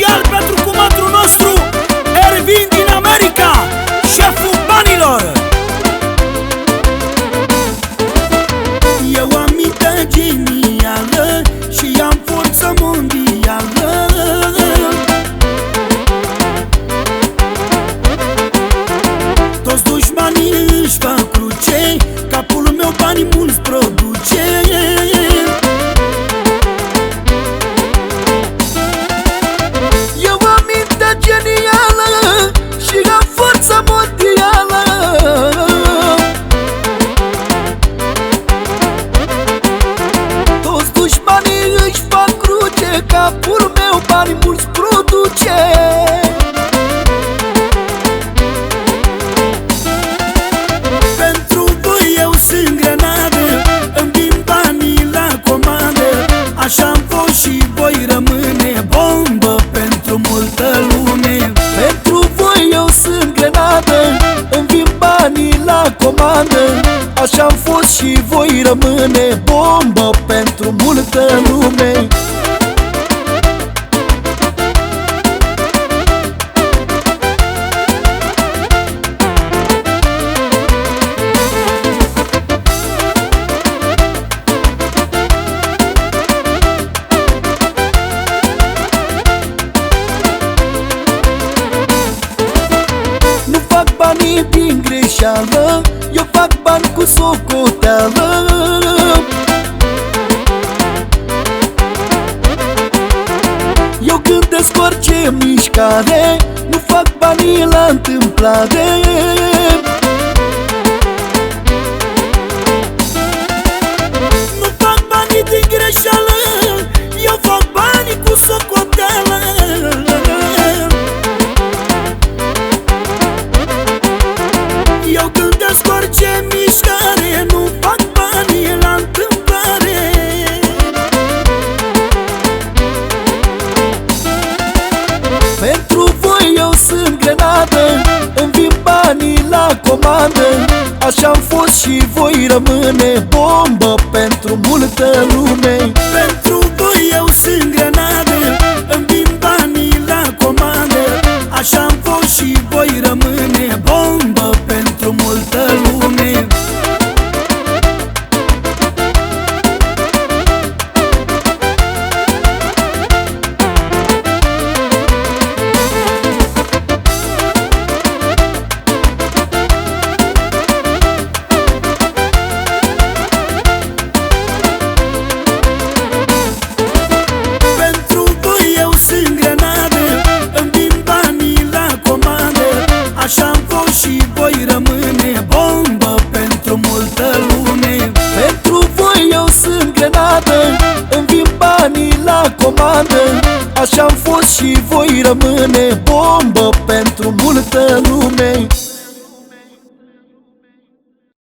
special pentru cumatul nostru Ervin din America, șeful banilor. Eu am mitagin Am fost și voi rămâne Bombă pentru multă lume. Banii din greșeală Eu fac bani socoteală Eu când descoarce mișcare Nu fac banii la întâmplare. Pentru voi eu sunt grenadă Îmi vin banii la comandă. Așa-am fost și voi rămâne Bombă pentru multă lume. Pentru Am fost și voi rămâne Bombă pentru multă lume.